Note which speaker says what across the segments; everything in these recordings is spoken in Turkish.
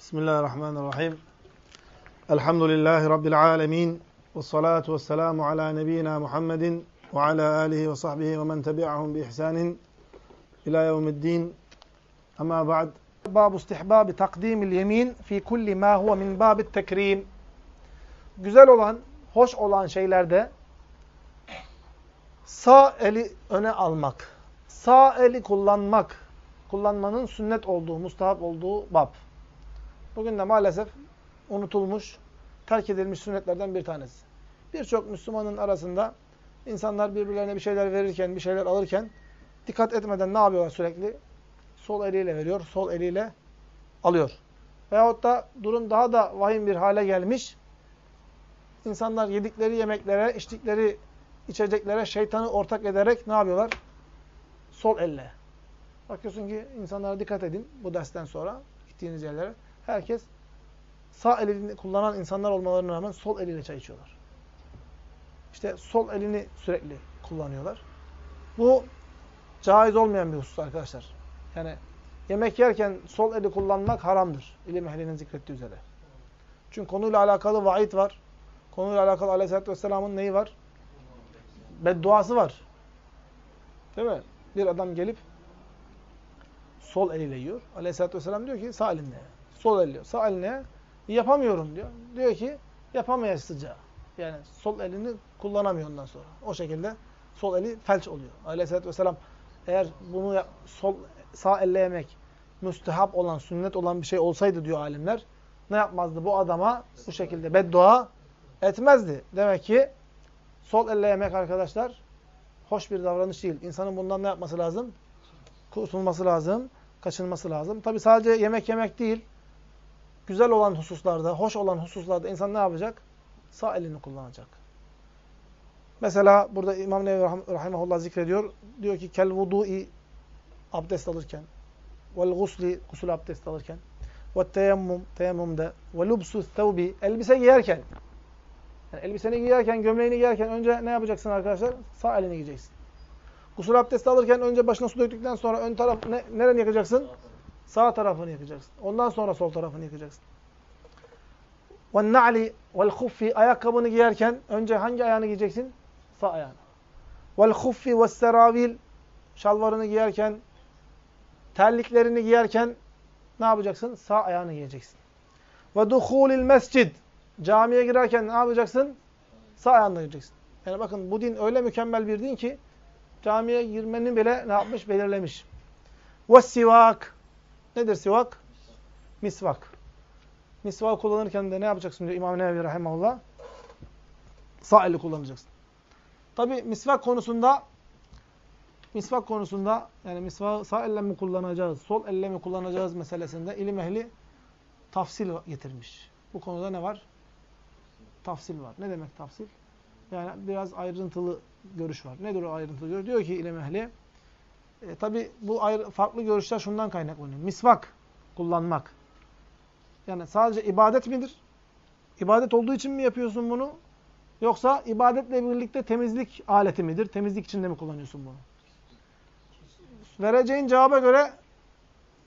Speaker 1: Bismillahirrahmanirrahim. Elhamdülillahi Rabbil alemin. Ve salatu ve selamu ala nebiyyina Muhammedin ve ala alihi ve sahbihi ve men tebi'ahum bi ihsanin ila yevmiddin. Ama ba'd. Babu istihbabi takdimil yemin fi kulli ma huve min babit tekrim. Güzel olan, hoş olan şeylerde sağ eli öne almak, sağ eli kullanmak, kullanmanın sünnet olduğu, mustahap olduğu bab. Bugün de maalesef unutulmuş, terk edilmiş sünnetlerden bir tanesi. Birçok Müslümanın arasında insanlar birbirlerine bir şeyler verirken, bir şeyler alırken dikkat etmeden ne yapıyorlar sürekli? Sol eliyle veriyor, sol eliyle alıyor. Veyahut da durum daha da vahim bir hale gelmiş. İnsanlar yedikleri yemeklere, içtikleri içeceklere şeytanı ortak ederek ne yapıyorlar? Sol elle. Bakıyorsun ki insanlara dikkat edin bu dersten sonra gittiğiniz yerlere. Herkes sağ elini kullanan insanlar olmalarına rağmen sol eliyle çay içiyorlar. İşte sol elini sürekli kullanıyorlar. Bu caiz olmayan bir husus arkadaşlar. Yani yemek yerken sol eli kullanmak haramdır. İlim ehlinin zikrettiği üzere. Çünkü konuyla alakalı vaid var. Konuyla alakalı aleyhissalatü vesselamın neyi var? Bedduası var. Değil mi? Bir adam gelip sol eliyle yiyor. Aleyhissalatü vesselam diyor ki sağ elinle. Sol elle. Sağ eline yapamıyorum diyor. Diyor ki yapamayasıca. Yani sol elini kullanamıyor ondan sonra. O şekilde sol eli felç oluyor. Aleyhisselatü vesselam eğer bunu sol sağ elle yemek müstehap olan, sünnet olan bir şey olsaydı diyor alimler, ne yapmazdı? Bu adama bu şekilde beddua etmezdi. Demek ki sol elle yemek arkadaşlar hoş bir davranış değil. İnsanın bundan ne yapması lazım? Kurtulması lazım, kaçınması lazım. Tabi sadece yemek yemek değil, güzel olan hususlarda, hoş olan hususlarda insan ne yapacak? Sağ elini kullanacak. Mesela burada İmam Nevi Rahimahullah zikrediyor. Diyor ki kel vudu'i abdest alırken vel gusli gusül abdest alırken ve teyemmum teyemmumda ve lubsu thawbi elbise giyerken yani elbiseni giyerken, gömleğini giyerken önce ne yapacaksın arkadaşlar? Sağ elini giyeceksin. Gusül abdesti alırken önce başına su döktükten sonra ön taraf ne, nereni yakacaksın? Sağ tarafını yıkacaksın. Ondan sonra sol tarafını yıkacaksın. وَالنَّعْلِ وَالْخُفِّ Ayakkabını giyerken önce hangi ayağını giyeceksin? Sağ ayağını. وَالْخُفِّ وَالسَّرَاوِيلِ Şalvarını giyerken, terliklerini giyerken ne yapacaksın? Sağ ayağını giyeceksin. وَدُخُولِ الْمَسْجِدِ Camiye girerken ne yapacaksın? Sağ ayağını gireceksin. Yani bakın bu din öyle mükemmel bir din ki camiye girmenin bile ne yapmış? Belirlemiş. وَالسِّوَاكِ Nedir sivak? Misvak. Misvak kullanırken de ne yapacaksın diyor İmam Nevevi Rahimahullah? Sağ eli kullanacaksın. Tabi misvak konusunda misvak konusunda yani misvak sağ elle mi kullanacağız, sol elle mi kullanacağız meselesinde ilim ehli tafsil getirmiş. Bu konuda ne var? Tafsil var. Ne demek tafsil? Yani biraz ayrıntılı görüş var. Nedir o ayrıntılı görüş? Diyor ki ilim ehli e, Tabi bu ayrı, farklı görüşler şundan kaynaklanıyor. Misvak kullanmak. Yani sadece ibadet midir? İbadet olduğu için mi yapıyorsun bunu? Yoksa ibadetle birlikte temizlik aleti midir? Temizlik içinde mi kullanıyorsun bunu? Vereceğin cevaba göre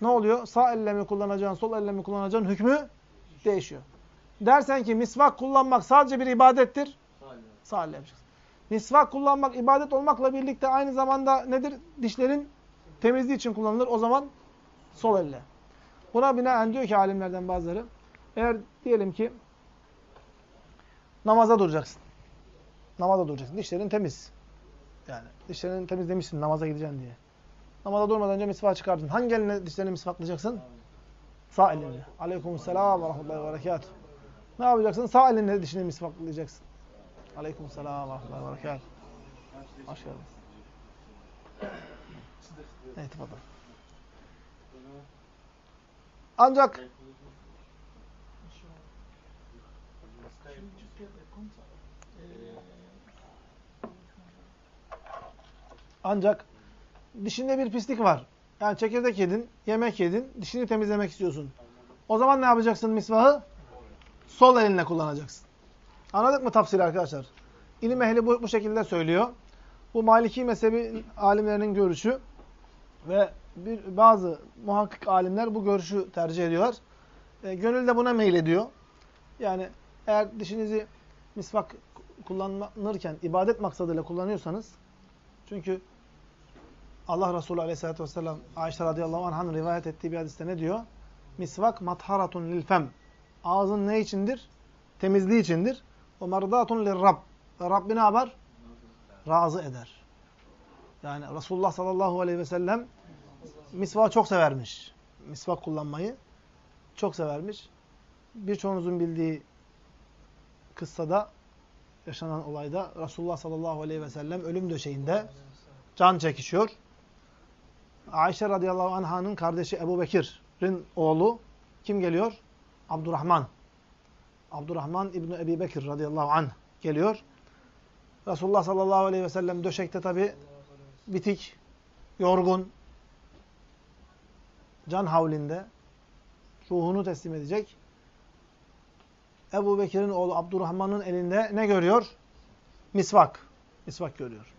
Speaker 1: ne oluyor? Sağ elle mi kullanacaksın, sol elle mi kullanacaksın hükmü değişiyor. Dersen ki misvak kullanmak sadece bir ibadettir. Sağ elle yapacaksın. Misvak kullanmak ibadet olmakla birlikte aynı zamanda nedir? Dişlerin temizliği için kullanılır. O zaman sol elle. Buna binaen diyor ki alimlerden bazıları eğer diyelim ki namaza duracaksın. Namaza duracaksın. Dişlerin temiz. Yani dişlerini temizlemişsin namaza gideceksin diye. Namaza durmadan önce misvak çıkardın. Hangi eline dişlerini misvaklayacaksın? Sağ elinle. Aleykümselam ve rahmetullahi ve berekatuhu. Ne yapacaksın? Sağ elinle dişini misvaklayacaksın. Aleyküm selam ve rahmetullahi ve berekat. Hoş geldiniz. Evet, tefadal. Ancak ancak dişinde bir pislik var. Yani çekirdek yedin, yemek yedin, dişini temizlemek istiyorsun. O zaman ne yapacaksın misvahı? Sol elinle kullanacaksın. Anladık mı tafsiri arkadaşlar? İlim ehli bu, bu şekilde söylüyor. Bu Maliki mezhebi alimlerinin görüşü ve bir, bazı muhakkik alimler bu görüşü tercih ediyorlar. E, gönül de buna meylediyor. Yani eğer dişinizi misvak kullanırken ibadet maksadıyla kullanıyorsanız çünkü Allah Resulü Aleyhisselatü vesselam Ayşe radıyallahu anh'ın rivayet ettiği bir hadiste ne diyor? Misvak matharatun lil fem. Ağzın ne içindir? Temizliği içindir. O merdatun lil rab. Rabbi ne yapar? Razı eder. Yani Resulullah sallallahu aleyhi ve sellem misvağı çok severmiş. Misvak kullanmayı çok severmiş. Birçoğunuzun bildiği kıssada yaşanan olayda Resulullah sallallahu aleyhi ve sellem ölüm döşeğinde can çekişiyor. Ayşe radıyallahu anh'ın kardeşi Ebu Bekir'in oğlu kim geliyor? Abdurrahman. Abdurrahman İbni Ebi Bekir radıyallahu anh geliyor. Resulullah sallallahu aleyhi ve sellem döşekte tabi bitik, yorgun, can havlinde ruhunu teslim edecek. Ebu Bekir'in oğlu Abdurrahman'ın elinde ne görüyor? Misvak. Misvak görüyor.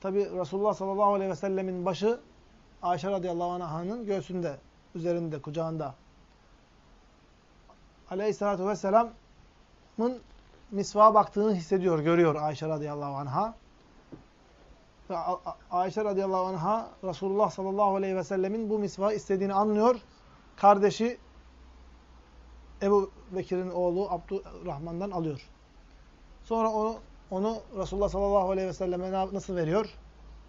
Speaker 1: Tabi Resulullah sallallahu aleyhi ve sellemin başı Ayşe radıyallahu anh'ın göğsünde, üzerinde, kucağında. Aleyhissalatu vesselamın misvağa baktığını hissediyor, görüyor Ayşe radıyallahu anh'a. Ve Ayşe radıyallahu anh'a Resulullah sallallahu aleyhi ve sellemin bu misvağı istediğini anlıyor. Kardeşi Ebu Bekir'in oğlu Abdurrahman'dan alıyor. Sonra onu, onu Resulullah sallallahu aleyhi ve selleme nasıl veriyor?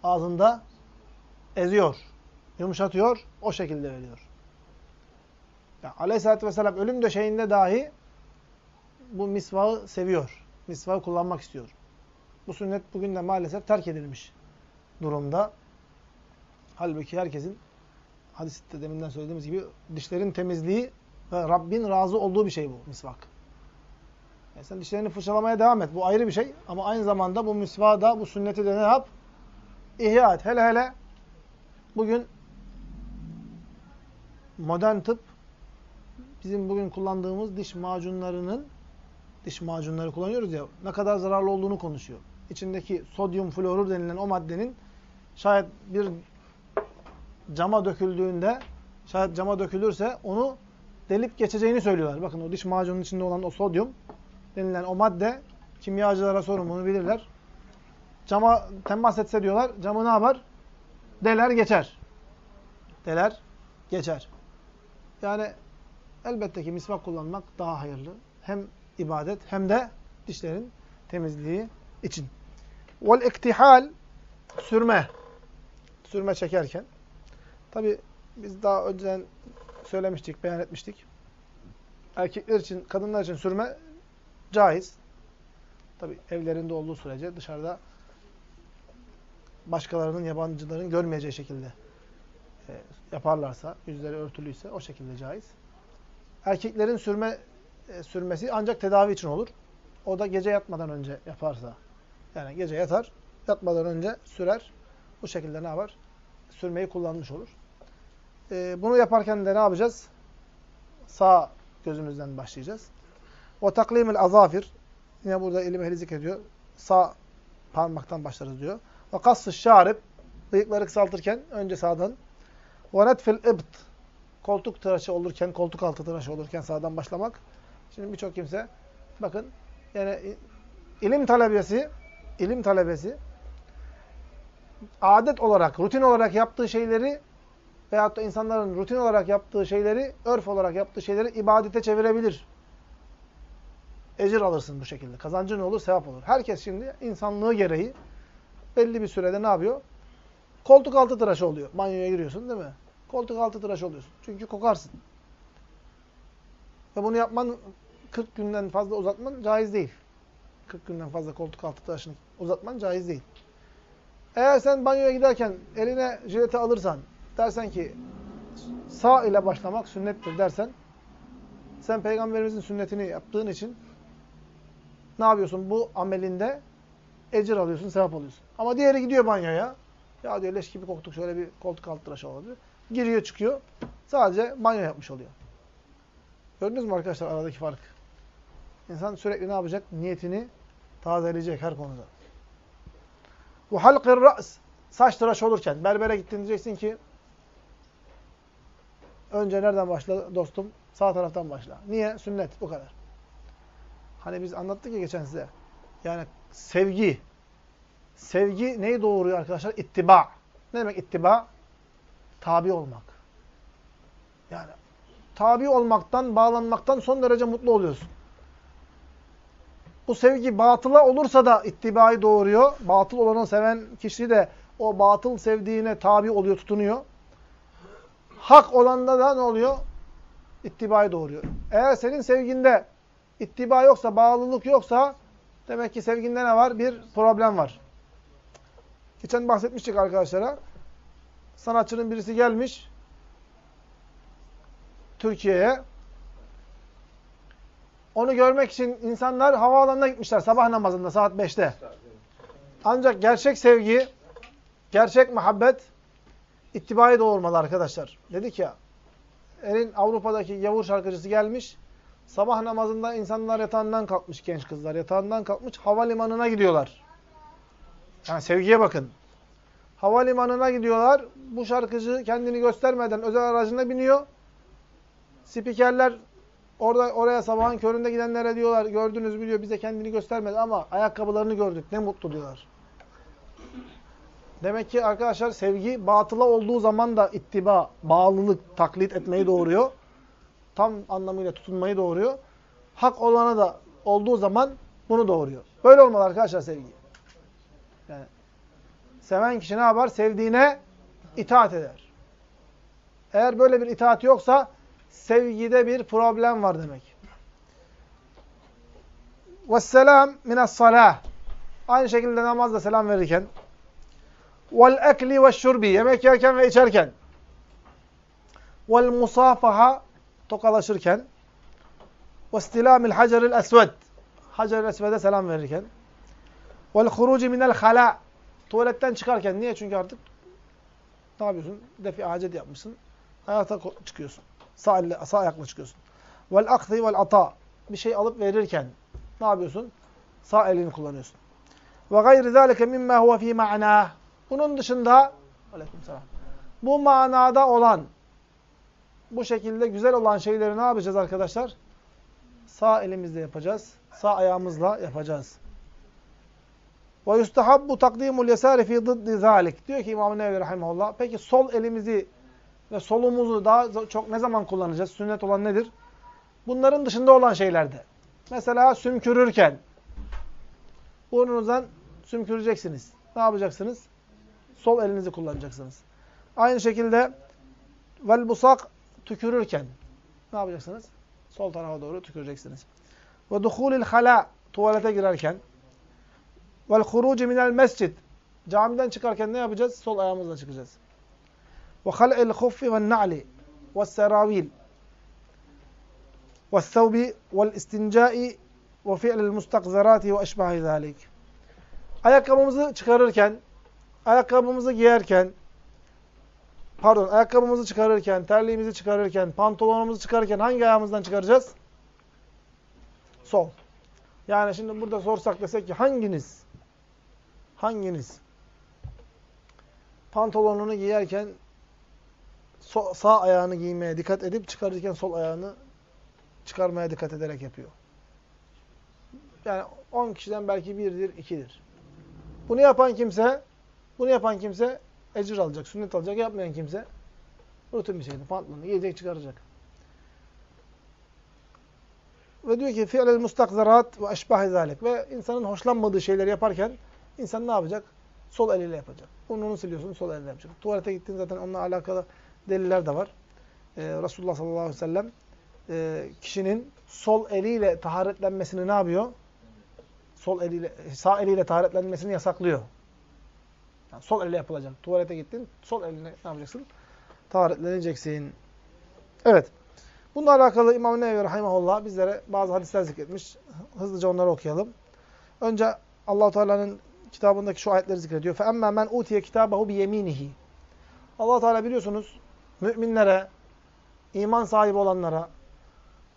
Speaker 1: Ağzında eziyor, yumuşatıyor, o şekilde veriyor. Yani aleyhissalatü vesselam ölüm döşeğinde dahi bu misvağı seviyor. Misvağı kullanmak istiyor. Bu sünnet bugün de maalesef terk edilmiş durumda. Halbuki herkesin hadiste deminden söylediğimiz gibi dişlerin temizliği ve Rabbin razı olduğu bir şey bu misvak. Yani sen dişlerini fırçalamaya devam et. Bu ayrı bir şey. Ama aynı zamanda bu misvağı da, bu sünneti de ne yap? İhya et. Hele hele bugün modern tıp bizim bugün kullandığımız diş macunlarının diş macunları kullanıyoruz ya ne kadar zararlı olduğunu konuşuyor. İçindeki sodyum florür denilen o maddenin şayet bir cama döküldüğünde şayet cama dökülürse onu delip geçeceğini söylüyorlar. Bakın o diş macunun içinde olan o sodyum denilen o madde kimyacılara sorun bunu bilirler. Cama temas etse diyorlar camı ne yapar? Deler geçer. Deler geçer. Yani elbette ki misvak kullanmak daha hayırlı. Hem ibadet hem de dişlerin temizliği için. Vel iktihal sürme. Sürme çekerken. Tabi biz daha önceden söylemiştik, beyan etmiştik. Erkekler için, kadınlar için sürme caiz. Tabi evlerinde olduğu sürece dışarıda başkalarının, yabancıların görmeyeceği şekilde e, yaparlarsa, yüzleri örtülüyse o şekilde caiz. Erkeklerin sürme e, sürmesi ancak tedavi için olur. O da gece yatmadan önce yaparsa. Yani gece yatar, yatmadan önce sürer. Bu şekilde ne yapar? Sürmeyi kullanmış olur. E, bunu yaparken de ne yapacağız? Sağ gözümüzden başlayacağız. O taklimil azafir. Yine burada ilim ehli zikrediyor. Sağ parmaktan başlarız diyor. Ve kassı şarip. Bıyıkları kısaltırken önce sağdan. Ve netfil ibt. Koltuk tıraşı olurken, koltuk altı tıraşı olurken sağdan başlamak. Şimdi birçok kimse bakın yani ilim talebesi ilim talebesi adet olarak, rutin olarak yaptığı şeyleri veyahut da insanların rutin olarak yaptığı şeyleri, örf olarak yaptığı şeyleri ibadete çevirebilir. Ecir alırsın bu şekilde. Kazancı ne olur? Sevap olur. Herkes şimdi insanlığı gereği belli bir sürede ne yapıyor? Koltuk altı tıraşı oluyor. Banyoya giriyorsun değil mi? Koltuk altı tıraşı oluyorsun. Çünkü kokarsın. Ve bunu yapman 40 günden fazla uzatman caiz değil. 40 günden fazla koltuk altı tıraşını uzatman caiz değil. Eğer sen banyoya giderken eline jileti alırsan, dersen ki sağ ile başlamak sünnettir dersen, sen peygamberimizin sünnetini yaptığın için ne yapıyorsun? Bu amelinde ecir alıyorsun, sevap alıyorsun. Ama diğeri gidiyor banyoya. Ya diyor leş gibi koktuk şöyle bir koltuk altı tıraşı olabilir. Giriyor çıkıyor. Sadece banyo yapmış oluyor. Gördünüz mü arkadaşlar aradaki fark? İnsan sürekli ne yapacak? Niyetini tazeleyecek her konuda. Bu halkır ra's saç tıraş olurken berbere gittin diyeceksin ki Önce nereden başla dostum? Sağ taraftan başla. Niye? Sünnet. Bu kadar. Hani biz anlattık ya geçen size. Yani sevgi. Sevgi neyi doğuruyor arkadaşlar? İttiba. Ne demek ittiba? Tabi olmak. Yani tabi olmaktan, bağlanmaktan son derece mutlu oluyorsun. Bu sevgi batıla olursa da ittibayı doğuruyor. Batıl olanı seven kişi de o batıl sevdiğine tabi oluyor, tutunuyor. Hak olanda da ne oluyor? İttibayı doğuruyor. Eğer senin sevginde ittiba yoksa, bağlılık yoksa demek ki sevginde ne var? Bir problem var. Geçen bahsetmiştik arkadaşlara. Sanatçının birisi gelmiş Türkiye'ye. Onu görmek için insanlar havaalanına gitmişler sabah namazında saat 5'te. Ancak gerçek sevgi, gerçek muhabbet ittibayı doğurmalı arkadaşlar. Dedik ya, Elin Avrupa'daki yavur şarkıcısı gelmiş, sabah namazında insanlar yatağından kalkmış genç kızlar, yatağından kalkmış, havalimanına gidiyorlar. Yani sevgiye bakın. Havalimanına gidiyorlar, bu şarkıcı kendini göstermeden özel aracına biniyor. Spikerler orada oraya sabahın köründe gidenlere diyorlar, gördünüz biliyor bize kendini göstermedi ama ayakkabılarını gördük, ne mutlu diyorlar. Demek ki arkadaşlar sevgi batıla olduğu zaman da ittiba, bağlılık, taklit etmeyi doğuruyor. Tam anlamıyla tutunmayı doğuruyor. Hak olana da olduğu zaman bunu doğuruyor. Böyle olmalı arkadaşlar sevgi. Yani seven kişi ne yapar? Sevdiğine itaat eder. Eğer böyle bir itaat yoksa sevgide bir problem var demek. Vesselam minas salah. Aynı şekilde namazda selam verirken vel ekli ve şurbi yemek yerken ve içerken vel musafaha tokalaşırken ve istilamil haceril esved haceril esvede selam verirken vel huruci minel hala tuvaletten çıkarken niye? Çünkü artık ne yapıyorsun? Defi hacet yapmışsın. Hayata çıkıyorsun. Sağ, elle, sağ ayakla çıkıyorsun. Vel akzi vel ata bir şey alıp verirken ne yapıyorsun? Sağ elini kullanıyorsun. Ve gayri zâlike mimmâ huve fî ma'nâh bunun dışında aleykümselam, bu manada olan, bu şekilde güzel olan şeyleri ne yapacağız arkadaşlar? Sağ elimizle yapacağız. Sağ ayağımızla yapacağız. Ve yustahabbu takdimul yesari fi ziddi zalik. Diyor ki İmam Nevevi rahimehullah. Peki sol elimizi ve solumuzu daha çok ne zaman kullanacağız? Sünnet olan nedir? Bunların dışında olan şeylerde. Mesela sümkürürken burnunuzdan sümküreceksiniz. Ne yapacaksınız? sol elinizi kullanacaksınız. Aynı şekilde vel busak tükürürken ne yapacaksınız? Sol tarafa doğru tüküreceksiniz. Ve duhulil hala tuvalete girerken vel huruci minel mescid camiden çıkarken ne yapacağız? Sol ayağımızla çıkacağız. Ve hal'il huffi ve na'li ve seravil ve thawbi vel istincai ve fi'lil mustakzarati ve eşbahi zalik. Ayakkabımızı çıkarırken ayakkabımızı giyerken, pardon, ayakkabımızı çıkarırken, terliğimizi çıkarırken, pantolonumuzu çıkarırken hangi ayağımızdan çıkaracağız? Sol. Yani şimdi burada sorsak desek ki hanginiz, hanginiz pantolonunu giyerken so sağ ayağını giymeye dikkat edip çıkarırken sol ayağını çıkarmaya dikkat ederek yapıyor. Yani 10 kişiden belki birdir, ikidir. Bunu yapan kimse bunu yapan kimse ecir alacak, sünnet alacak. Yapmayan kimse rutin bir şeydi. Pantolonu giyecek, çıkaracak. Ve diyor ki fi'lel mustakzarat ve eşbahi zalik. Ve insanın hoşlanmadığı şeyleri yaparken insan ne yapacak? Sol eliyle yapacak. Burnunu siliyorsun, sol eliyle yapacak. Tuvalete gittiğin zaten onunla alakalı deliller de var. Ee, Resulullah sallallahu aleyhi ve sellem e, kişinin sol eliyle taharetlenmesini ne yapıyor? Sol eliyle, sağ eliyle taharetlenmesini yasaklıyor. Yani sol elle yapılacak. Tuvalete gittin, sol eline ne yapacaksın? Taharetleneceksin. Evet. Bununla alakalı İmam Nevevi Rahimahullah bizlere bazı hadisler zikretmiş. Hızlıca onları okuyalım. Önce allah Teala'nın kitabındaki şu ayetleri zikrediyor. فَاَمَّا مَنْ اُوْتِيَ كِتَابَهُ بِيَم۪ينِهِ allah Teala biliyorsunuz müminlere, iman sahibi olanlara,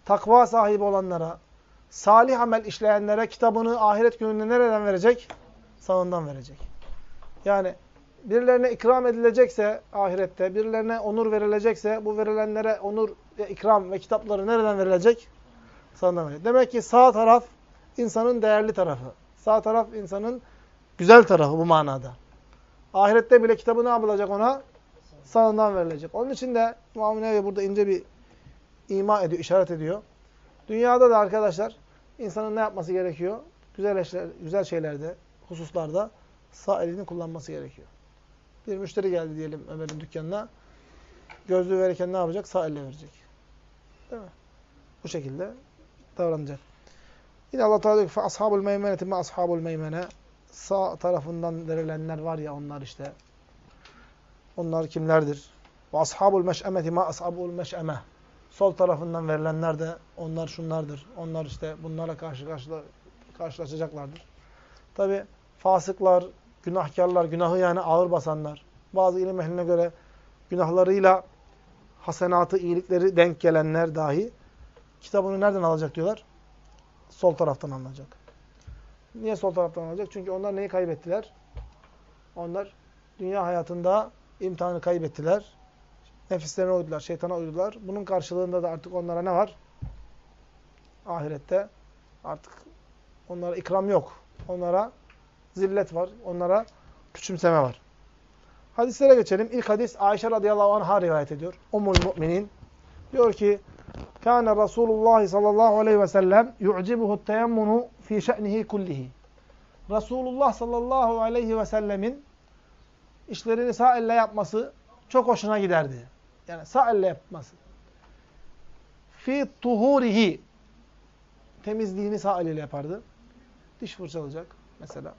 Speaker 1: takva sahibi olanlara, salih amel işleyenlere kitabını ahiret gününde nereden verecek? Sağından verecek. Yani birilerine ikram edilecekse ahirette, birilerine onur verilecekse bu verilenlere onur ve ikram ve kitapları nereden verilecek? Sağından verilecek. Demek ki sağ taraf insanın değerli tarafı. Sağ taraf insanın güzel tarafı bu manada. Ahirette bile kitabı ne yapılacak ona? Sağından verilecek. Onun için de Nevevi burada ince bir ima ediyor, işaret ediyor. Dünyada da arkadaşlar insanın ne yapması gerekiyor? Güzel, eşler, güzel şeylerde, hususlarda sağ elini kullanması gerekiyor. Bir müşteri geldi diyelim Ömer'in dükkanına. Gözlüğü verirken ne yapacak? Sağ elle verecek. Değil mi? Bu şekilde davranacak. Yine Allah Teala diyor ki ashabul meymeneti ma ashabul meymene sağ tarafından verilenler var ya onlar işte. Onlar kimlerdir? Ve ashabul meş'emeti ma ashabul meş'eme. Sol tarafından verilenler de onlar şunlardır. Onlar işte bunlarla karşı karşıla, karşılaşacaklardır. Tabi fasıklar, günahkarlar, günahı yani ağır basanlar. Bazı ilim ehline göre günahlarıyla hasenatı, iyilikleri denk gelenler dahi kitabını nereden alacak diyorlar? Sol taraftan alınacak. Niye sol taraftan alınacak? Çünkü onlar neyi kaybettiler? Onlar dünya hayatında imtihanı kaybettiler. Nefislerine uydular, şeytana uydular. Bunun karşılığında da artık onlara ne var? Ahirette artık onlara ikram yok. Onlara zillet var. Onlara küçümseme var. Hadislere geçelim. İlk hadis Ayşe radıyallahu anh'a rivayet ediyor. Ummul müminin. Diyor ki Kâne Resulullah sallallahu aleyhi ve sellem yu'cibuhu teyemmunu fi şe'nihi kullihi. Resulullah sallallahu aleyhi ve sellemin işlerini sağ elle yapması çok hoşuna giderdi. Yani sağ elle yapması. Fi tuhurihi. Temizliğini sağ eliyle yapardı. Diş fırçalayacak mesela.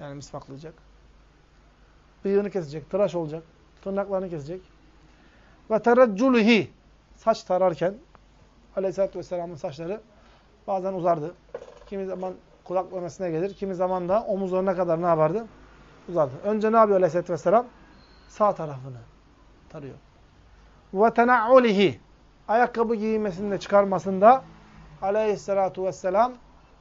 Speaker 1: Yani misvaklayacak. Bıyığını kesecek, tıraş olacak. Tırnaklarını kesecek. Ve terecculihi. Saç tararken Aleyhisselatü Vesselam'ın saçları bazen uzardı. Kimi zaman kulak memesine gelir. Kimi zaman da omuzlarına kadar ne yapardı? Uzardı. Önce ne yapıyor Aleyhisselatü Vesselam? Sağ tarafını tarıyor. Tena'ulihi. Ayakkabı giymesinde çıkarmasında Aleyhisselatü Vesselam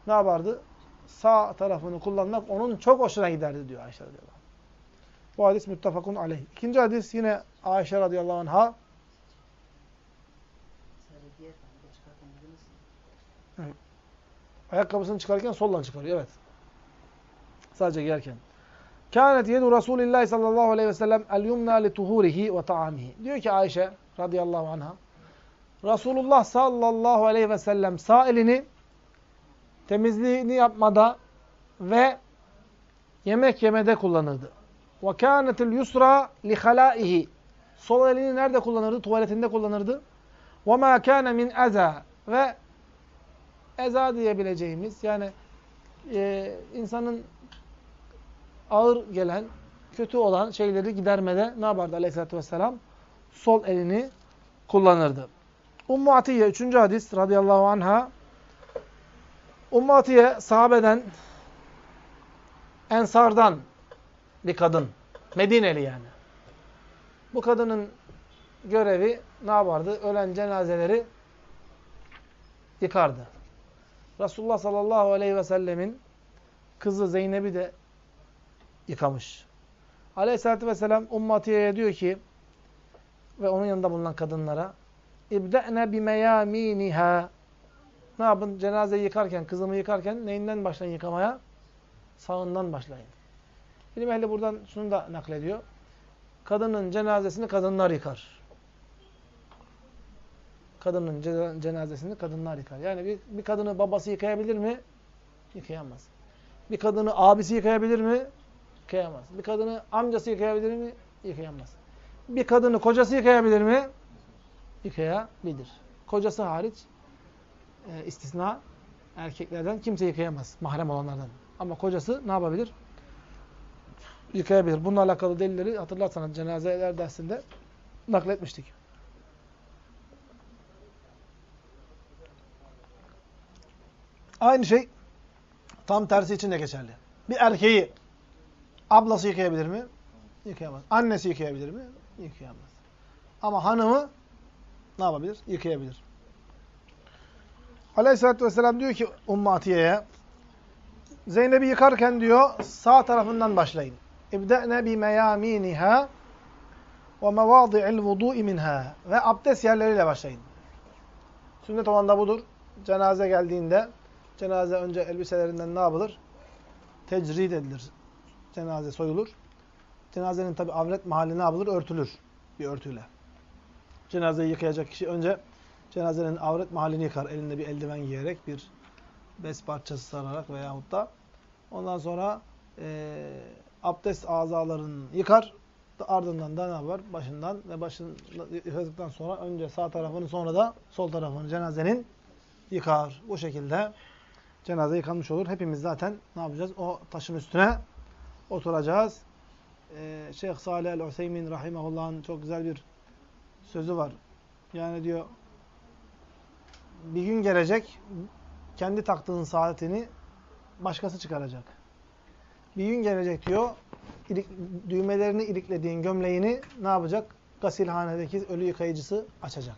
Speaker 1: ne yapardı? Sağ tarafını kullanmak onun çok hoşuna giderdi diyor Ayşe radıyallahu anh. Bu hadis müttefakun aleyh. İkinci hadis yine Ayşe radıyallahu anh'a Evet. Ayakkabısını çıkarken solla çıkarıyor. Evet. Sadece giyerken. Kânet yedu Resulillah sallallahu aleyhi ve sellem el yumna li tuhurihi ve ta'amihi. Diyor ki Ayşe radıyallahu anha. Resulullah sallallahu aleyhi ve sellem sağ elini temizliğini yapmada ve yemek yemede kullanırdı. Ve kânetil yusra li halâihi. Sol elini nerede kullanırdı? Tuvaletinde kullanırdı. Ve mâ kâne min eza. Ve eza diyebileceğimiz yani e, insanın ağır gelen, kötü olan şeyleri gidermede ne yapardı aleyhissalatü vesselam? Sol elini kullanırdı. Ummu Atiye 3. hadis radıyallahu anha Ummu Atiye sahabeden Ensardan bir kadın. Medineli yani. Bu kadının görevi ne yapardı? Ölen cenazeleri yıkardı. Resulullah sallallahu aleyhi ve sellemin kızı Zeynep'i de yıkamış. Aleyhisselatü vesselam Ummatiye'ye diyor ki ve onun yanında bulunan kadınlara İbde'ne bimeyaminiha Ne yapın? Cenazeyi yıkarken, kızımı yıkarken neyinden başlayın yıkamaya? Sağından başlayın. İlim ehli buradan şunu da naklediyor. Kadının cenazesini kadınlar yıkar. Kadının cenazesini kadınlar yıkar. Yani bir, bir kadını babası yıkayabilir mi? Yıkayamaz. Bir kadını abisi yıkayabilir mi? Yıkayamaz. Bir kadını amcası yıkayabilir mi? Yıkayamaz. Bir kadını kocası yıkayabilir mi? Yıkayabilir. Kocası hariç e, istisna erkeklerden kimse yıkayamaz. Mahrem olanlardan. Ama kocası ne yapabilir? Yıkayabilir. Bununla alakalı delilleri hatırlarsanız cenazeler dersinde nakletmiştik. Aynı şey tam tersi için de geçerli. Bir erkeği ablası yıkayabilir mi? Yıkayamaz. Annesi yıkayabilir mi? Yıkayamaz. Ama hanımı ne yapabilir? Yıkayabilir. Aleyhisselatü Vesselam diyor ki Ummu Atiye'ye Zeynep'i yıkarken diyor sağ tarafından başlayın. İbde'ne bi meyaminiha ve mevadi'il vudu'i minha. Ve abdest yerleriyle başlayın. Sünnet olan da budur. Cenaze geldiğinde cenaze önce elbiselerinden ne yapılır? Tecrid edilir. Cenaze soyulur. Cenazenin tabi avret mahalli ne yapılır? Örtülür. Bir örtüyle. Cenazeyi yıkayacak kişi önce cenazenin avret mahallini yıkar. Elinde bir eldiven giyerek, bir bez parçası sararak veyahut da ondan sonra e, abdest azalarını yıkar. Ardından da ne yapar? Başından ve başını yıkadıktan sonra önce sağ tarafını sonra da sol tarafını cenazenin yıkar. Bu şekilde cenaze yıkanmış olur. Hepimiz zaten ne yapacağız? O taşın üstüne oturacağız. Ee, Şeyh Salih el-Hüseymin Rahimahullah'ın çok güzel bir sözü var. Yani diyor bir gün gelecek kendi taktığın saatini başkası çıkaracak. Bir gün gelecek diyor ilik, düğmelerini iliklediğin gömleğini ne yapacak? Gasilhanedeki ölü yıkayıcısı açacak.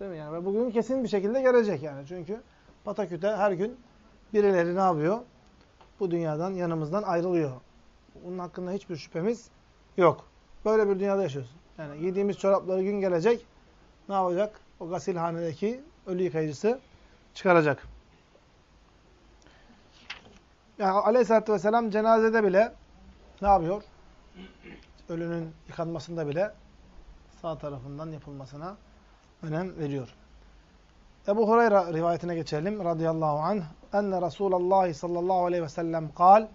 Speaker 1: Değil mi yani? Bugün kesin bir şekilde gelecek yani. Çünkü pataküte her gün birileri ne yapıyor? Bu dünyadan, yanımızdan ayrılıyor. Bunun hakkında hiçbir şüphemiz yok. Böyle bir dünyada yaşıyoruz. Yani giydiğimiz çorapları gün gelecek. Ne yapacak? O gasilhanedeki ölü yıkayıcısı çıkaracak. Yani aleyhissalatü vesselam cenazede bile ne yapıyor? Ölünün yıkanmasında bile sağ tarafından yapılmasına önem veriyor. Ebu Hureyre rivayetine geçelim radıyallahu anh. Enne Resulallah sallallahu aleyhi ve sellem kal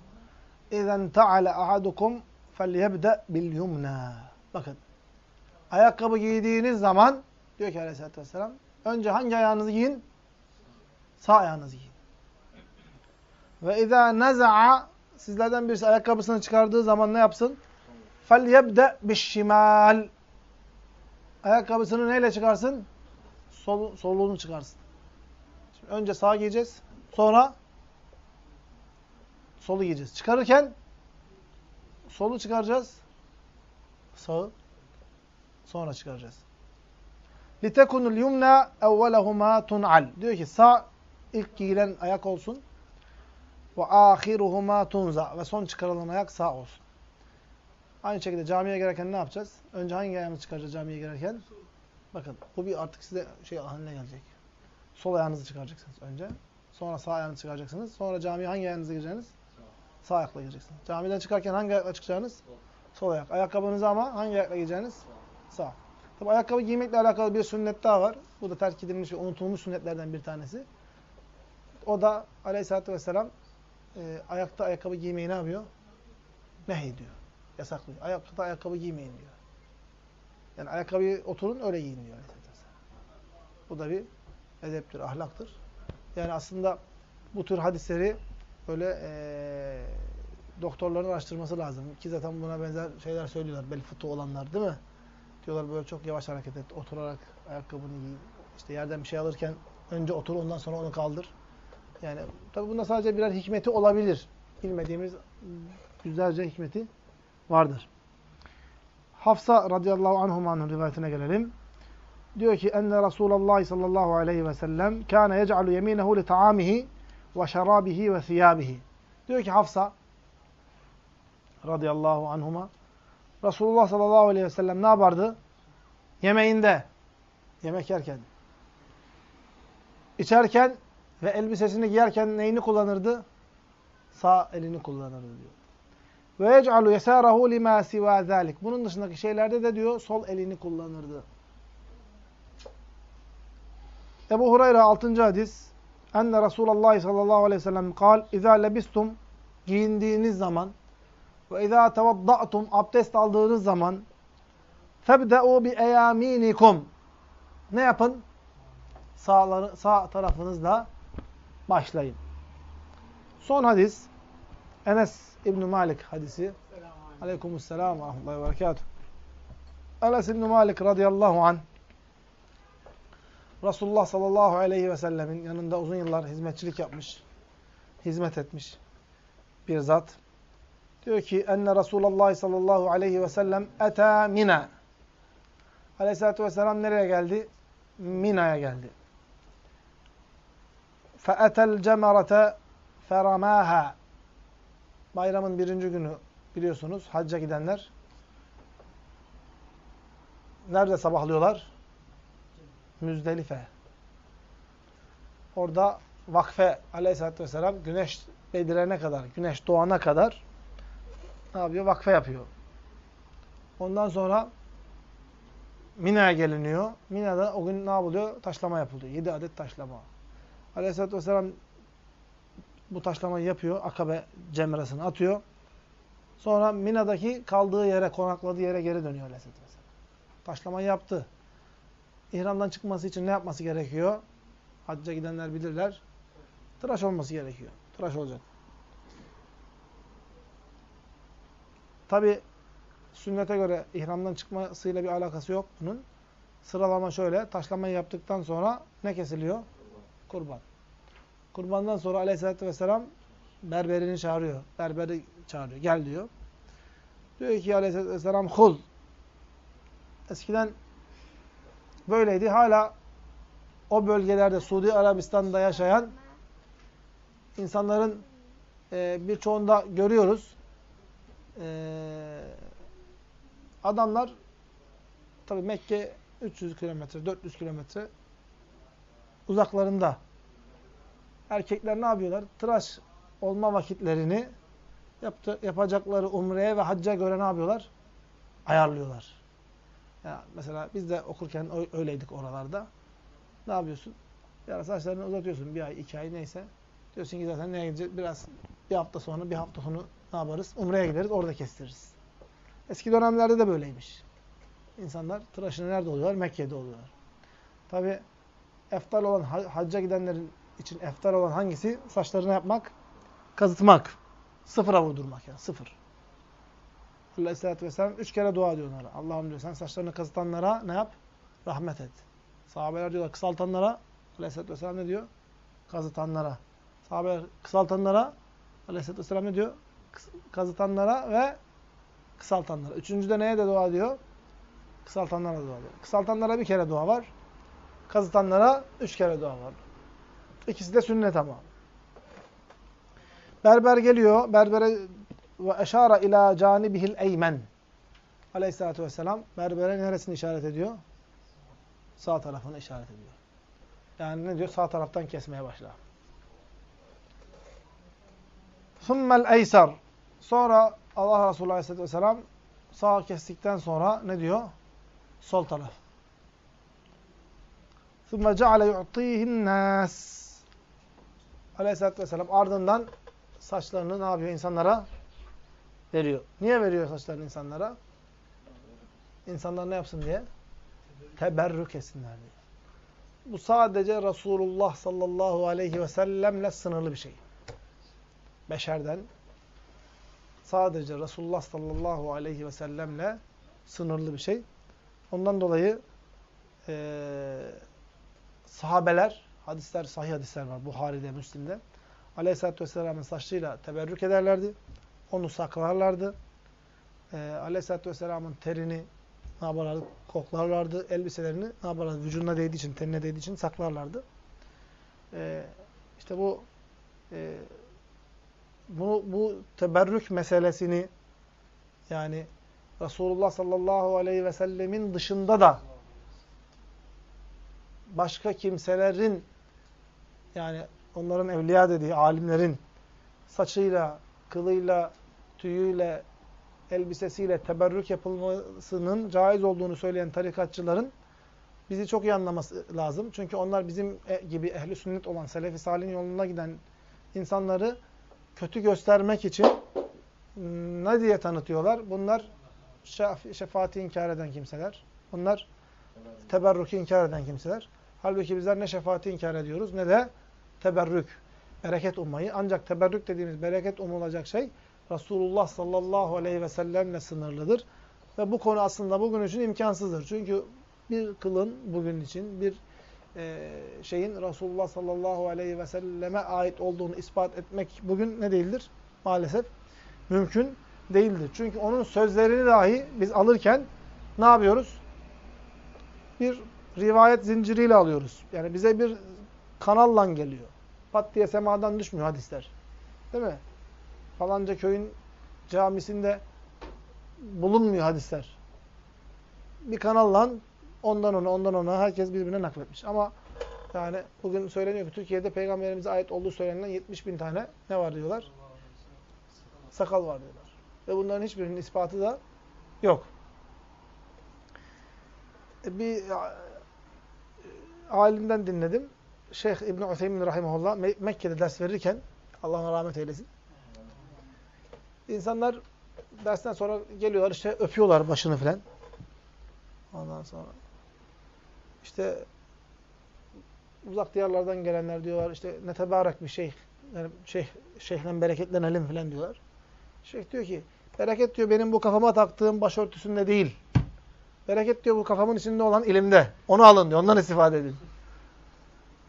Speaker 1: İzen ta'ale ahadukum felyebde bil yumna. Bakın. Ayakkabı giydiğiniz zaman diyor ki aleyhissalatü vesselam önce hangi ayağınızı giyin? Sağ ayağınızı giyin. Ve izâ neza'a sizlerden birisi ayakkabısını çıkardığı zaman ne yapsın? Felyebde bişşimal. Ayakkabısını neyle çıkarsın? Sol, solluğunu çıkarsın. Şimdi önce sağ giyeceğiz. Sonra solu giyeceğiz. Çıkarırken solu çıkaracağız. Sağı sonra çıkaracağız. لِتَكُنُ الْيُمْنَا اَوَّلَهُمَا تُنْعَلْ Diyor ki sağ ilk giyilen ayak olsun. Ve ahiruhuma tunza ve son çıkarılan ayak sağ olsun. Aynı şekilde camiye girerken ne yapacağız? Önce hangi ayağımızı çıkaracağız camiye girerken? Bakın bu bir artık size şey haline gelecek. Sol ayağınızı çıkaracaksınız önce. Sonra sağ ayağınızı çıkaracaksınız. Sonra camiye hangi ayağınızı gireceksiniz? Sağ ayakla gireceksiniz. Camiden çıkarken hangi ayakla çıkacağınız? Sol ayak. Ayakkabınızı ama hangi ayakla giyeceğiniz? Sağ. Tabi ayakkabı giymekle alakalı bir sünnet daha var. Bu da terk edilmiş ve unutulmuş sünnetlerden bir tanesi. O da aleyhissalatü vesselam e, ayakta ayakkabı giymeyi ne yapıyor? Nehyediyor. Yasaklıyor. Ayakta ayakkabı giymeyin diyor. Yani ayakkabıyı oturun öyle giyin diyor. Bu da bir edeptir, ahlaktır. Yani aslında bu tür hadisleri böyle e, doktorların araştırması lazım. Ki zaten buna benzer şeyler söylüyorlar. Bel fıtığı olanlar değil mi? Diyorlar böyle çok yavaş hareket et. Oturarak ayakkabını giy. İşte yerden bir şey alırken önce otur ondan sonra onu kaldır. Yani tabi bunda sadece birer hikmeti olabilir. Bilmediğimiz yüzlerce hikmeti vardır. Hafsa radıyallahu anhumanın rivayetine gelelim. Diyor ki enne Resulullah sallallahu aleyhi ve sellem kâne yec'alu yeminehu li ta'amihi ve şerabihi ve thiyabihi. Diyor ki Hafsa radıyallahu anhuma Resulullah sallallahu aleyhi ve sellem ne yapardı? Yemeğinde, yemek yerken, içerken ve elbisesini giyerken neyini kullanırdı? Sağ elini kullanırdı diyor. Ve yec'alu yesârahu limâ sivâ zâlik. Bunun dışındaki şeylerde de diyor sol elini kullanırdı. Ebu Hureyre 6. hadis. Enne Resulullah sallallahu aleyhi ve sellem kal, İzâ lebistum giyindiğiniz zaman ve izâ tevadda'tum abdest aldığınız zaman febde'u bi eyâmînikum ne yapın? Sağları, sağ tarafınızla başlayın. Son hadis Enes İbn Malik hadisi. Aleykümselam ve rahmetullahi ve berekatuh. Enes İbn Malik radıyallahu an Resulullah sallallahu aleyhi ve sellemin yanında uzun yıllar hizmetçilik yapmış. Hizmet etmiş bir zat. Diyor ki enne Resulullah sallallahu aleyhi ve sellem eta mina. Aleyhissalatü vesselam nereye geldi? Mina'ya geldi. Fe'etel cemerete feramaha. Bayramın birinci günü biliyorsunuz hacca gidenler nerede sabahlıyorlar? Müzdelife. Orada vakfe aleyhissalatü vesselam güneş belirene kadar, güneş doğana kadar ne yapıyor? Vakfe yapıyor. Ondan sonra Mina'ya geliniyor. Mina'da o gün ne yapılıyor? Taşlama yapılıyor. Yedi adet taşlama. Aleyhisselatü Vesselam bu taşlamayı yapıyor. Akabe cemresini atıyor. Sonra Mina'daki kaldığı yere, konakladığı yere geri dönüyor Aleyhisselatü Vesselam. Taşlamayı yaptı. İhramdan çıkması için ne yapması gerekiyor? Hacca gidenler bilirler. Tıraş olması gerekiyor. Tıraş olacak. Tabi sünnete göre ihramdan çıkmasıyla bir alakası yok bunun. Sıralama şöyle. Taşlamayı yaptıktan sonra ne kesiliyor? Kurban. Kurbandan sonra aleyhissalatü vesselam berberini çağırıyor. Berberi çağırıyor. Gel diyor. Diyor ki aleyhissalatü vesselam hul. Eskiden böyleydi. Hala o bölgelerde Suudi Arabistan'da yaşayan insanların e, birçoğunda görüyoruz. E, adamlar tabi Mekke 300 kilometre, 400 kilometre uzaklarında. Erkekler ne yapıyorlar? Tıraş olma vakitlerini yaptı, yapacakları umreye ve hacca göre ne yapıyorlar? Ayarlıyorlar. Yani mesela biz de okurken öyleydik oralarda. Ne yapıyorsun? Ya saçlarını uzatıyorsun bir ay, iki ay neyse. Diyorsun ki zaten neye gideceğiz? Biraz bir hafta sonra, bir hafta sonu ne yaparız? Umre'ye gideriz, orada kestiririz. Eski dönemlerde de böyleymiş. İnsanlar tıraşını nerede oluyorlar? Mekke'de oluyorlar. Tabi eftal olan, hacca gidenlerin için eftal olan hangisi? Saçlarını yapmak, kazıtmak. Sıfıra vurdurmak yani, sıfır. Aleyhisselatü Vesselam üç kere dua ediyor onlara. Allah'ım diyor sen saçlarını kazıtanlara ne yap? Rahmet et. Sahabeler diyorlar kısaltanlara. Aleyhisselatü Vesselam ne diyor? Kazıtanlara. Sahabeler kısaltanlara. Aleyhisselatü Vesselam ne diyor? Kazıtanlara ve kısaltanlara. Üçüncüde neye de dua ediyor? Kısaltanlara dua ediyor. Kısaltanlara bir kere dua var. Kazıtanlara üç kere dua var. İkisi de sünnet ama. Berber geliyor. Berbere ve eşara ila canibihil eymen. Aleyhissalatü vesselam berbere neresini işaret ediyor? Sağ tarafını işaret ediyor. Yani ne diyor? Sağ taraftan kesmeye başla. Thummel eysar. Sonra Allah Resulü Aleyhisselatü Vesselam sağ kestikten sonra ne diyor? Sol taraf. ثُمَّ جَعَلَ يُعْطِيهِ النَّاسِ Aleyhisselatü Vesselam ardından saçlarını ne yapıyor? insanlara veriyor. Niye veriyor saçlarını insanlara? İnsanlar ne yapsın diye? Teberrük etsinler diye. Bu sadece Resulullah sallallahu aleyhi ve sellemle sınırlı bir şey. Beşerden sadece Resulullah sallallahu aleyhi ve sellemle sınırlı bir şey. Ondan dolayı e, sahabeler, hadisler, sahih hadisler var Buhari'de, Müslim'de. Aleyhisselatü Vesselam'ın saçıyla teberrük ederlerdi. Onu saklarlardı. E, Aleyhisselatü Vesselam'ın terini ne yaparlardı? Koklarlardı. Elbiselerini ne yaparlardı? Vücuduna değdiği için, tenine değdiği için saklarlardı. E, işte bu e, bu, bu teberrük meselesini yani Resulullah sallallahu aleyhi ve sellemin dışında da başka kimselerin yani onların evliya dediği alimlerin saçıyla, kılıyla, tüyüyle, elbisesiyle teberrük yapılmasının caiz olduğunu söyleyen tarikatçıların bizi çok iyi anlaması lazım. Çünkü onlar bizim e, gibi ehli sünnet olan, selefi salih yoluna giden insanları kötü göstermek için ne diye tanıtıyorlar? Bunlar şefaati inkar eden kimseler. Bunlar teberrükü inkar eden kimseler. Halbuki bizler ne şefaati inkar ediyoruz ne de teberrük, bereket ummayı. Ancak teberrük dediğimiz bereket umulacak şey Resulullah sallallahu aleyhi ve sellemle sınırlıdır. Ve bu konu aslında bugün için imkansızdır. Çünkü bir kılın bugün için bir e, şeyin Resulullah sallallahu aleyhi ve selleme ait olduğunu ispat etmek bugün ne değildir? Maalesef mümkün değildir. Çünkü onun sözlerini dahi biz alırken ne yapıyoruz? Bir rivayet zinciriyle alıyoruz. Yani bize bir kanalla geliyor. Pat diye semadan düşmüyor hadisler. Değil mi? Falanca köyün camisinde bulunmuyor hadisler. Bir kanalla ondan ona, ondan ona herkes birbirine nakletmiş. Ama yani bugün söyleniyor ki Türkiye'de peygamberimize ait olduğu söylenen 70 bin tane ne var diyorlar? Sakal var diyorlar. Ve bunların hiçbirinin ispatı da yok. E, bir alimden dinledim. Şeyh İbn-i Ütheymin Rahimahullah Mekke'de ders verirken Allah'ına rahmet eylesin. İnsanlar dersten sonra geliyorlar işte öpüyorlar başını filan. Ondan sonra işte uzak diyarlardan gelenler diyorlar işte ne tebarek bir şeyh. Yani şeyh, şeyhden bereketlenelim filan diyorlar. Şeyh diyor ki bereket diyor benim bu kafama taktığım başörtüsünde değil. Bereket diyor bu kafamın içinde olan ilimde. Onu alın diyor. Ondan istifade edin.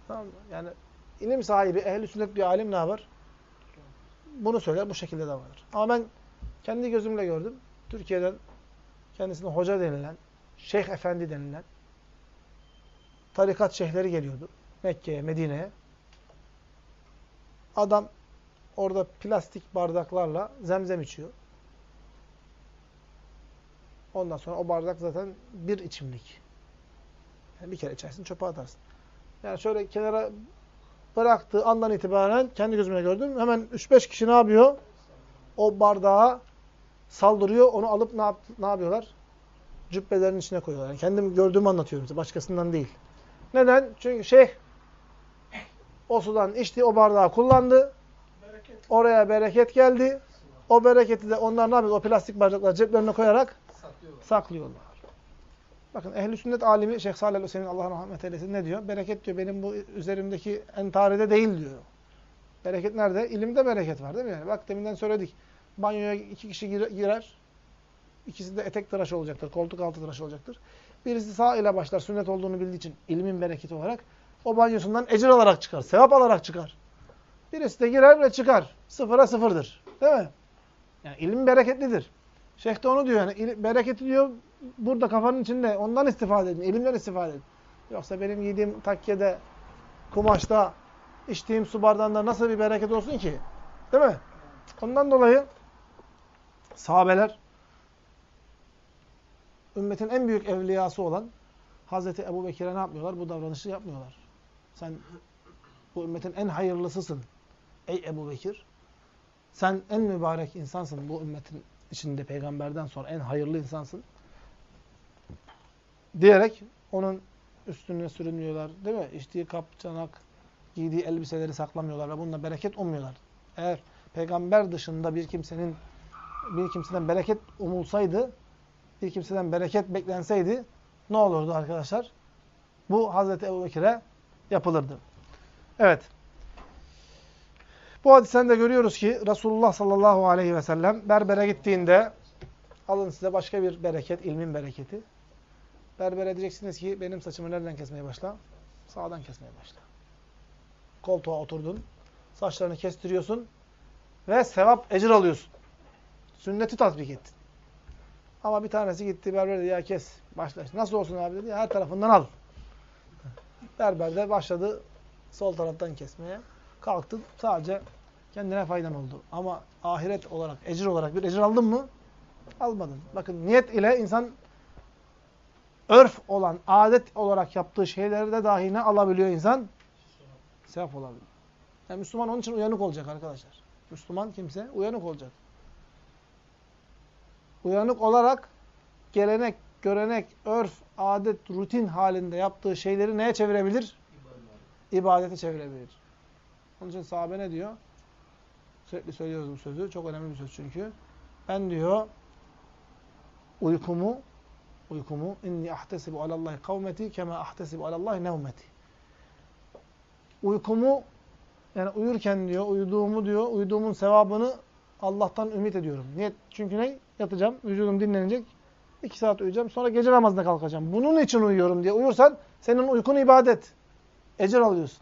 Speaker 1: Tamam mı? Yani ilim sahibi, ehli sünnet bir alim ne yapar? Bunu söyler, bu şekilde davranır. Ama ben kendi gözümle gördüm. Türkiye'den kendisine hoca denilen, şeyh efendi denilen tarikat şeyhleri geliyordu. Mekke'ye, Medine'ye. Adam orada plastik bardaklarla zemzem içiyor. Ondan sonra o bardak zaten bir içimlik. Yani bir kere içersin çöpe atarsın. Yani şöyle kenara bıraktığı andan itibaren kendi gözümle gördüm. Hemen 3-5 kişi ne yapıyor? O bardağa saldırıyor. Onu alıp ne, yap ne yapıyorlar? Cübbelerin içine koyuyorlar. Yani kendim gördüğümü anlatıyorum size. Başkasından değil. Neden? Çünkü şeyh o sudan içti, o bardağı kullandı. Bereket. Oraya bereket geldi. O bereketi de onlar ne yapıyor? O plastik bardakları ceplerine koyarak saklıyorlar. saklıyorlar. Bakın ehli sünnet alimi Şeyh Salih Hüseyin Allah rahmet eylesin ne diyor? Bereket diyor benim bu üzerimdeki entaride değil diyor. Bereket nerede? İlimde bereket var değil mi? Yani bak deminden söyledik. Banyoya iki kişi girer. İkisi de etek tıraşı olacaktır. Koltuk altı tıraşı olacaktır. Birisi sağ ile başlar sünnet olduğunu bildiği için ilmin bereketi olarak. O banyosundan ecir alarak çıkar. Sevap alarak çıkar. Birisi de girer ve çıkar. Sıfıra sıfırdır. Değil mi? Yani ilim bereketlidir. Şeyh de onu diyor. Yani bereketi diyor burada kafanın içinde ondan istifade edin. Elimden istifade edin. Yoksa benim giydiğim takkede, kumaşta, içtiğim su bardağında nasıl bir bereket olsun ki? Değil mi? Ondan dolayı sahabeler ümmetin en büyük evliyası olan Hazreti Ebu Bekir'e ne yapmıyorlar? Bu davranışı yapmıyorlar. Sen bu ümmetin en hayırlısısın. Ey Ebu Bekir. Sen en mübarek insansın bu ümmetin içinde peygamberden sonra en hayırlı insansın diyerek onun üstüne sürünüyorlar. Değil mi? İçtiği kap, çanak, giydiği elbiseleri saklamıyorlar ve bununla bereket ummuyorlar. Eğer peygamber dışında bir kimsenin bir kimseden bereket umulsaydı, bir kimseden bereket beklenseydi ne olurdu arkadaşlar? Bu Hazreti Ebu Bekir'e yapılırdı. Evet. Bu hadisten de görüyoruz ki Resulullah sallallahu aleyhi ve sellem berbere gittiğinde alın size başka bir bereket, ilmin bereketi. Berber edeceksiniz ki benim saçımı nereden kesmeye başla? Sağdan kesmeye başla. Koltuğa oturdun. Saçlarını kestiriyorsun. Ve sevap, ecir alıyorsun. Sünneti tatbik ettin. Ama bir tanesi gitti berber dedi ya kes. Başla. Nasıl olsun abi dedi. Her tarafından al. Berber de başladı sol taraftan kesmeye. Kalktı sadece kendine faydan oldu. Ama ahiret olarak, ecir olarak bir ecir aldın mı? Almadın. Bakın niyet ile insan örf olan, adet olarak yaptığı şeylerde dahi ne alabiliyor insan? Sevap olabiliyor. Yani Müslüman onun için uyanık olacak arkadaşlar. Müslüman kimse uyanık olacak. Uyanık olarak gelenek, görenek, örf, adet, rutin halinde yaptığı şeyleri neye çevirebilir? İbadete çevirebilir. Onun için sahabe ne diyor? Sürekli söylüyoruz bu sözü. Çok önemli bir söz çünkü. Ben diyor uykumu uykumu inni ahtesibu alallahi kavmeti kema ahtesibu alallahi nevmeti. Uykumu yani uyurken diyor, uyuduğumu diyor, uyuduğumun sevabını Allah'tan ümit ediyorum. Niye? Çünkü ne? Yatacağım, vücudum dinlenecek. iki saat uyuyacağım. Sonra gece namazına kalkacağım. Bunun için uyuyorum diye uyursan senin uykun ibadet. Ecir alıyorsun.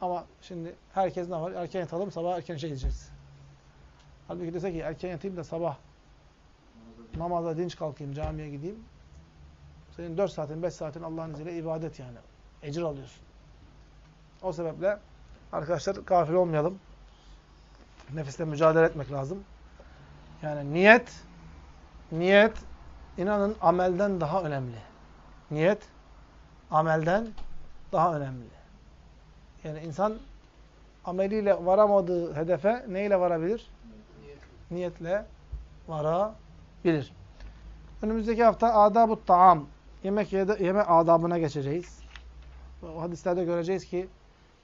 Speaker 1: Ama şimdi herkes ne var? Erken yatalım, sabah erken işe gideceğiz. Halbuki dese ki erken yatayım da sabah namaza dinç kalkayım, camiye gideyim. Senin 4 saatin, 5 saatin Allah'ın izniyle ibadet yani. Ecir alıyorsun. O sebeple arkadaşlar gafil olmayalım. Nefisle mücadele etmek lazım. Yani niyet, niyet inanın amelden daha önemli. Niyet, amelden daha önemli. Yani insan ameliyle varamadığı hedefe neyle varabilir? Niyetle varabilir. Önümüzdeki hafta adab-ı taam, yemek yeme adabına geçeceğiz. O hadislerde göreceğiz ki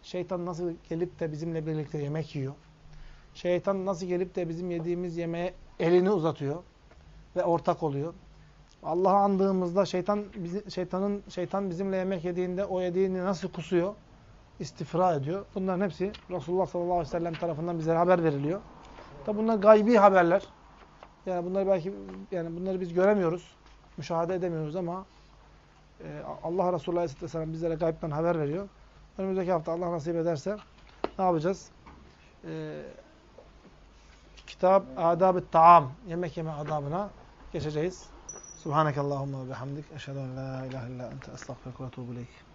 Speaker 1: şeytan nasıl gelip de bizimle birlikte yemek yiyor. Şeytan nasıl gelip de bizim yediğimiz yemeğe elini uzatıyor ve ortak oluyor. Allah'ı andığımızda şeytan bizi, şeytanın şeytan bizimle yemek yediğinde o yediğini nasıl kusuyor? istifra ediyor. Bunların hepsi Resulullah sallallahu aleyhi ve sellem tarafından bize haber veriliyor. Tabi bunlar gaybi haberler. Yani bunları belki yani bunları biz göremiyoruz. Müşahede edemiyoruz ama e, Allah Resulü aleyhisselatü vesselam bizlere gaybden haber veriyor. Önümüzdeki hafta Allah nasip ederse ne yapacağız? E, kitap Adab-ı Taam yemek yeme adabına geçeceğiz. Subhanakallahumma ve bihamdik. Eşhedü en la ilahe illa ente estağfirullah ve etûbü.